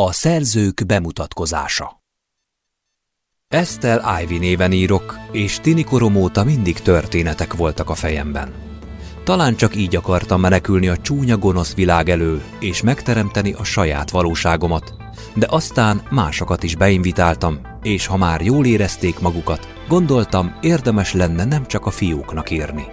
A szerzők bemutatkozása Estelle Ivy néven írok, és tini korom óta mindig történetek voltak a fejemben. Talán csak így akartam menekülni a csúnya gonosz világ elől, és megteremteni a saját valóságomat, de aztán másokat is beinvitáltam, és ha már jól érezték magukat, gondoltam, érdemes lenne nem csak a fiúknak írni.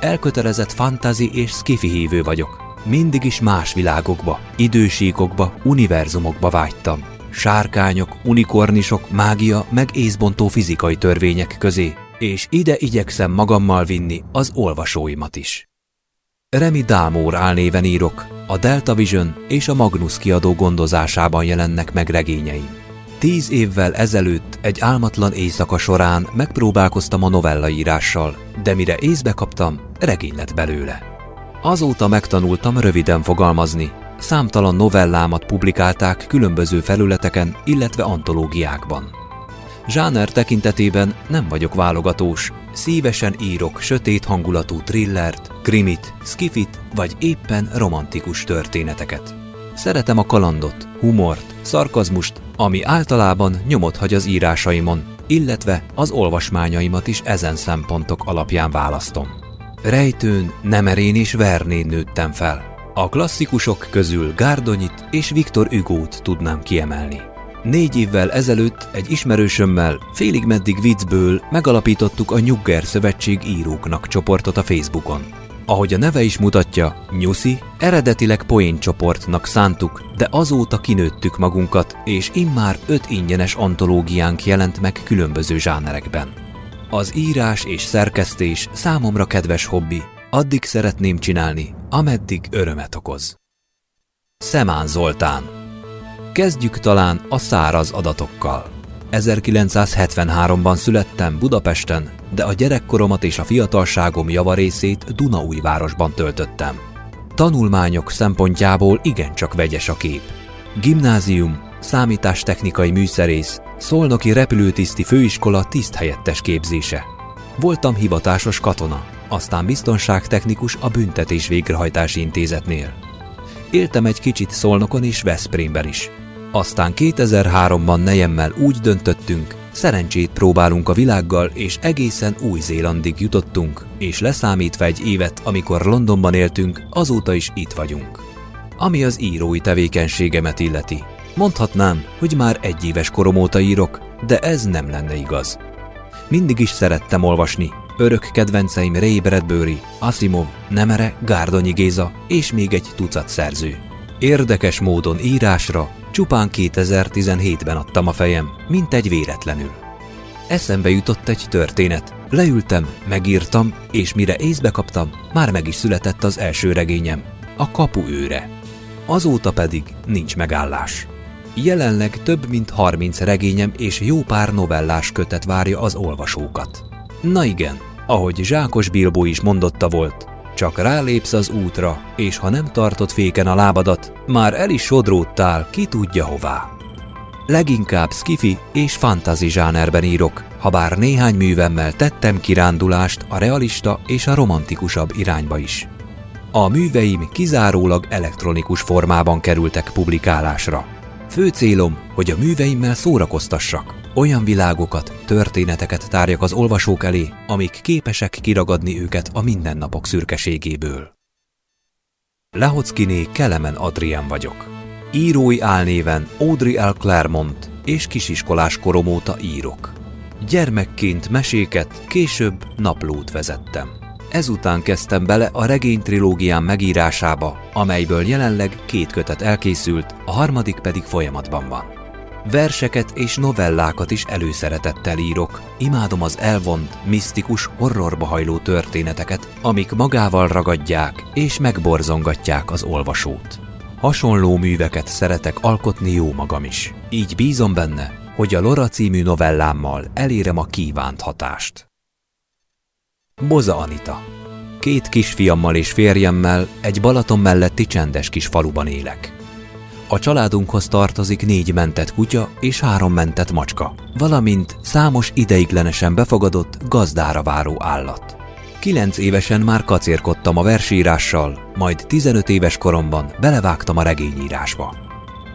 Elkötelezett fantazi és skifi hívő vagyok. Mindig is más világokba, idősíkokba, univerzumokba vágytam. Sárkányok, unikornisok, mágia, meg észbontó fizikai törvények közé, és ide igyekszem magammal vinni az olvasóimat is. Remi Dámor álnéven írok, a Delta Vision és a Magnus kiadó gondozásában jelennek meg regényeim. Tíz évvel ezelőtt egy álmatlan éjszaka során megpróbálkoztam a novellaírással, de mire észbe kaptam, regény lett belőle. Azóta megtanultam röviden fogalmazni, számtalan novellámat publikálták különböző felületeken, illetve antológiákban. Zsáner tekintetében nem vagyok válogatós, szívesen írok sötét hangulatú thrillert, krimit, skifit vagy éppen romantikus történeteket. Szeretem a kalandot, humort, szarkazmust, ami általában nyomot hagy az írásaimon, illetve az olvasmányaimat is ezen szempontok alapján választom. Rejtőn, Nemerén és Vernén nőttem fel. A klasszikusok közül Gárdonyit és Viktor Ügót tudnám kiemelni. Négy évvel ezelőtt egy ismerősömmel félig meddig viccből megalapítottuk a Nyugger Szövetség íróknak csoportot a Facebookon. Ahogy a neve is mutatja, Nyuszi eredetileg poén csoportnak szántuk, de azóta kinőttük magunkat, és immár öt ingyenes antológiánk jelent meg különböző zsánerekben. Az írás és szerkesztés számomra kedves hobbi, addig szeretném csinálni, ameddig örömet okoz. Szemán Zoltán Kezdjük talán a száraz adatokkal. 1973-ban születtem Budapesten, de a gyerekkoromat és a fiatalságom javarészét Dunaújvárosban töltöttem. Tanulmányok szempontjából igencsak vegyes a kép. Gimnázium, számítástechnikai műszerész, szolnoki repülőtiszti főiskola tiszthelyettes képzése. Voltam hivatásos katona, aztán biztonságtechnikus a büntetés végrehajtási intézetnél. Éltem egy kicsit Szolnokon és Veszprémben is. Aztán 2003-ban nejemmel úgy döntöttünk, szerencsét próbálunk a világgal, és egészen Új-Zélandig jutottunk, és leszámítva egy évet, amikor Londonban éltünk, azóta is itt vagyunk. Ami az írói tevékenységemet illeti. Mondhatnám, hogy már egy éves korom óta írok, de ez nem lenne igaz. Mindig is szerettem olvasni, Örök kedvenceim Ray Bradbury, Asimov, Nemere, Gárdonyi Géza és még egy tucat szerző. Érdekes módon írásra csupán 2017-ben adtam a fejem, mint egy véletlenül. Eszembe jutott egy történet. Leültem, megírtam, és mire észbe kaptam, már meg is született az első regényem, a kapu őre. Azóta pedig nincs megállás. Jelenleg több mint 30 regényem és jó pár novellás kötet várja az olvasókat. Na igen, ahogy Zsákos Bilbó is mondotta volt, csak rálépsz az útra, és ha nem tartod féken a lábadat, már el is sodródtál, ki tudja hová. Leginkább skifi és fantazi zsánerben írok, ha bár néhány művemmel tettem kirándulást a realista és a romantikusabb irányba is. A műveim kizárólag elektronikus formában kerültek publikálásra. Fő célom, hogy a műveimmel szórakoztassak, olyan világokat, történeteket tárjak az olvasók elé, amik képesek kiragadni őket a mindennapok szürkeségéből. Lehockiné Kelemen Adrián vagyok. Írói álnéven Audrey L. Claremont és kisiskolás korom óta írok. Gyermekként meséket, később naplót vezettem. Ezután kezdtem bele a regény trilógián megírásába, amelyből jelenleg két kötet elkészült, a harmadik pedig folyamatban van. Verseket és novellákat is előszeretettel írok. Imádom az elvont, misztikus, horrorba hajló történeteket, amik magával ragadják és megborzongatják az olvasót. Hasonló műveket szeretek alkotni jó magam is. Így bízom benne, hogy a Lora című novellámmal elérem a kívánt hatást. Boza Anita Két kisfiammal és férjemmel egy Balaton melletti csendes kis faluban élek. A családunkhoz tartozik négy mentett kutya és három mentett macska, valamint számos ideiglenesen befogadott, gazdára váró állat. Kilenc évesen már kacérkodtam a versírással, majd 15 éves koromban belevágtam a regényírásba.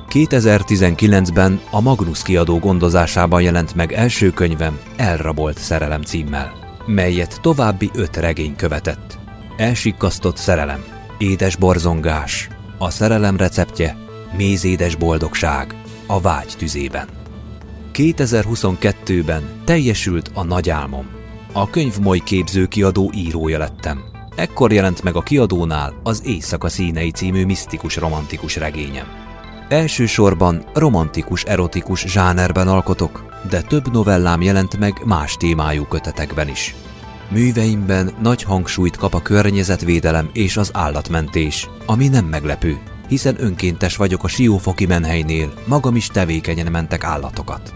2019-ben a Magnus kiadó gondozásában jelent meg első könyvem Elrabolt szerelem címmel, melyet további öt regény követett. Elsikkasztott szerelem, édes borzongás, a szerelem receptje, mézédes boldogság, a vágy tüzében. 2022-ben teljesült a nagy álmom. A könyvmoly képző kiadó írója lettem. Ekkor jelent meg a kiadónál az Éjszaka színei című misztikus romantikus regényem. Elsősorban romantikus-erotikus zsánerben alkotok, de több novellám jelent meg más témájú kötetekben is. Műveimben nagy hangsúlyt kap a környezetvédelem és az állatmentés, ami nem meglepő, hiszen önkéntes vagyok a Siófoki menhelynél, magam is tevékenyen mentek állatokat.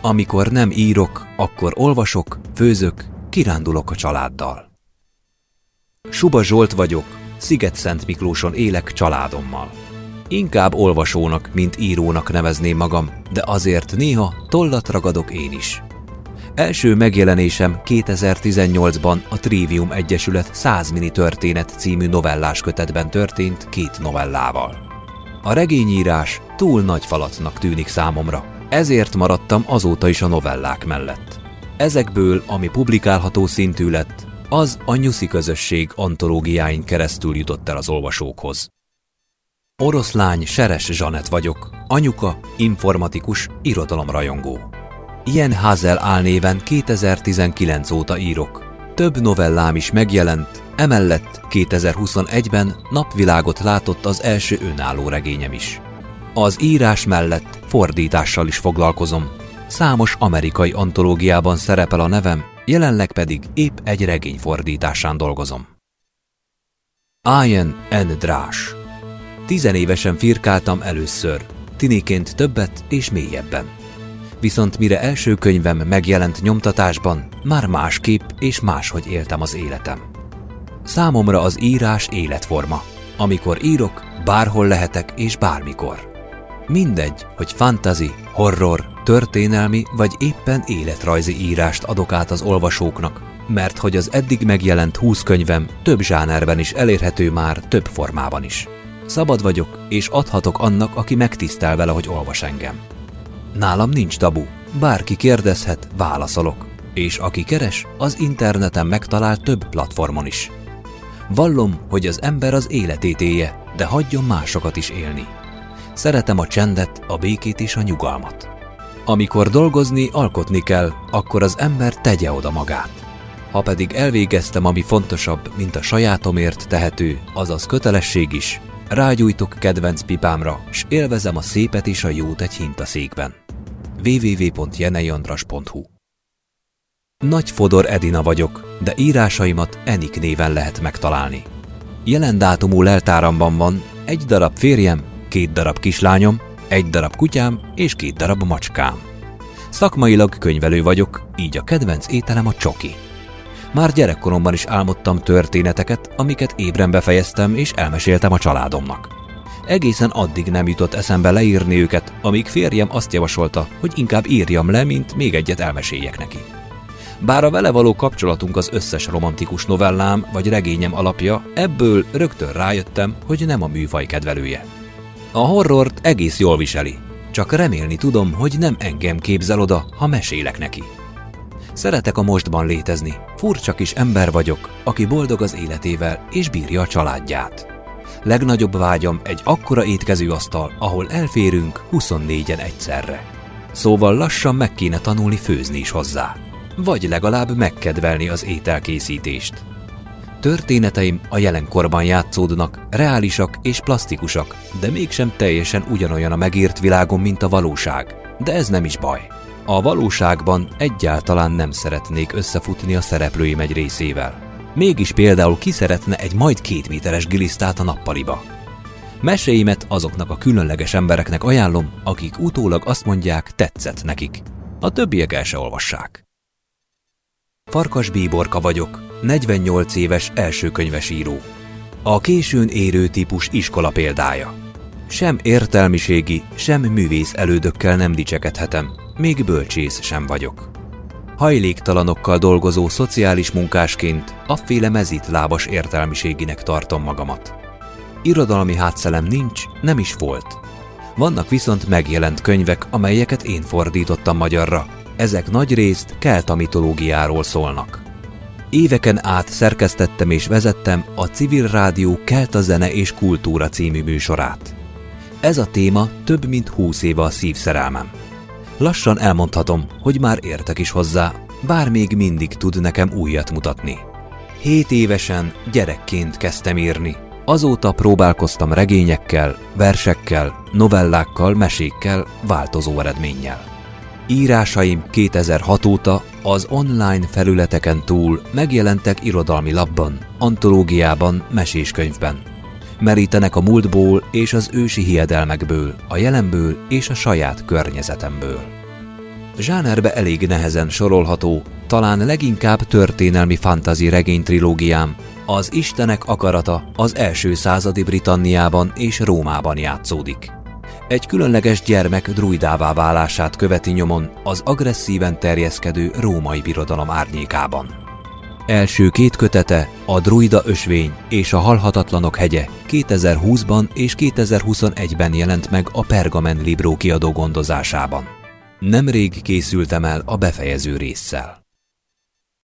Amikor nem írok, akkor olvasok, főzök, kirándulok a családdal. Suba Zsolt vagyok, Sziget-Szent Miklóson élek családommal. Inkább olvasónak, mint írónak nevezném magam, de azért néha tollat ragadok én is. Első megjelenésem 2018-ban a Trivium Egyesület 100 mini történet című novellás kötetben történt két novellával. A regényírás túl nagy falatnak tűnik számomra, ezért maradtam azóta is a novellák mellett. Ezekből, ami publikálható szintű lett, az a Nyuszi közösség antológiáin keresztül jutott el az olvasókhoz. Oroszlány Seres Zsanet vagyok, anyuka, informatikus, irodalomrajongó. Ilyen Hazel álnéven 2019 óta írok. Több novellám is megjelent, emellett 2021-ben napvilágot látott az első önálló regényem is. Az írás mellett fordítással is foglalkozom. Számos amerikai antológiában szerepel a nevem, jelenleg pedig épp egy regény fordításán dolgozom. Ian N. Drás Tizenévesen firkáltam először, tiniként többet és mélyebben. Viszont mire első könyvem megjelent nyomtatásban, már másképp és máshogy éltem az életem. Számomra az írás életforma. Amikor írok, bárhol lehetek és bármikor. Mindegy, hogy fantazi, horror, történelmi vagy éppen életrajzi írást adok át az olvasóknak, mert hogy az eddig megjelent húsz könyvem több zsánerben is elérhető már több formában is. Szabad vagyok, és adhatok annak, aki megtisztel vele, hogy olvas engem. Nálam nincs tabu, bárki kérdezhet, válaszolok, és aki keres, az interneten megtalál több platformon is. Vallom, hogy az ember az életét élje, de hagyjon másokat is élni. Szeretem a csendet, a békét és a nyugalmat. Amikor dolgozni, alkotni kell, akkor az ember tegye oda magát. Ha pedig elvégeztem, ami fontosabb, mint a sajátomért tehető, azaz kötelesség is, rágyújtok kedvenc pipámra, s élvezem a szépet és a jót egy hintaszékben. www.jeneiandras.hu Nagy Fodor Edina vagyok, de írásaimat Enik néven lehet megtalálni. Jelen dátumú leltáramban van egy darab férjem, két darab kislányom, egy darab kutyám és két darab macskám. Szakmailag könyvelő vagyok, így a kedvenc ételem a csoki. Már gyerekkoromban is álmodtam történeteket, amiket ébren befejeztem és elmeséltem a családomnak. Egészen addig nem jutott eszembe leírni őket, amíg férjem azt javasolta, hogy inkább írjam le, mint még egyet elmeséljek neki. Bár a vele való kapcsolatunk az összes romantikus novellám vagy regényem alapja, ebből rögtön rájöttem, hogy nem a műfaj kedvelője. A horrort egész jól viseli, csak remélni tudom, hogy nem engem képzel oda, ha mesélek neki. Szeretek a mostban létezni. Furcsa kis ember vagyok, aki boldog az életével és bírja a családját. Legnagyobb vágyam egy akkora étkezőasztal, ahol elférünk 24-en egyszerre. Szóval lassan meg kéne tanulni főzni is hozzá. Vagy legalább megkedvelni az ételkészítést. Történeteim a jelenkorban játszódnak, reálisak és plastikusak, de mégsem teljesen ugyanolyan a megírt világon, mint a valóság. De ez nem is baj. A valóságban egyáltalán nem szeretnék összefutni a szereplőim egy részével. Mégis például ki szeretne egy majd két méteres gilisztát a nappaliba. Meséimet azoknak a különleges embereknek ajánlom, akik utólag azt mondják, tetszett nekik. A többiek el se olvassák. Farkas Bíborka vagyok, 48 éves elsőkönyves író. A későn érő típus iskola példája. Sem értelmiségi, sem művész elődökkel nem dicsekedhetem, még bölcsész sem vagyok. Hajléktalanokkal dolgozó szociális munkásként afféle mezit lábas értelmiséginek tartom magamat. Irodalmi hátszelem nincs, nem is volt. Vannak viszont megjelent könyvek, amelyeket én fordítottam magyarra. Ezek nagy részt kelta mitológiáról szólnak. Éveken át szerkesztettem és vezettem a Civil Rádió Kelta Zene és Kultúra című műsorát. Ez a téma több mint húsz éve a szívszerelmem. Lassan elmondhatom, hogy már értek is hozzá, bár még mindig tud nekem újat mutatni. Hét évesen gyerekként kezdtem írni. Azóta próbálkoztam regényekkel, versekkel, novellákkal, mesékkel, változó eredménnyel. Írásaim 2006 óta az online felületeken túl megjelentek irodalmi labban, antológiában, meséskönyvben. Merítenek a múltból és az ősi hiedelmekből, a jelenből és a saját környezetemből. Zsánerbe elég nehezen sorolható, talán leginkább történelmi fantazi regénytrilógiám, az Istenek akarata az első századi Britanniában és Rómában játszódik. Egy különleges gyermek druidává válását követi nyomon az agresszíven terjeszkedő római birodalom árnyékában. Első két kötete, a Druida ösvény és a Halhatatlanok hegye 2020-ban és 2021-ben jelent meg a Pergamen Libro kiadó gondozásában. Nemrég készültem el a befejező résszel.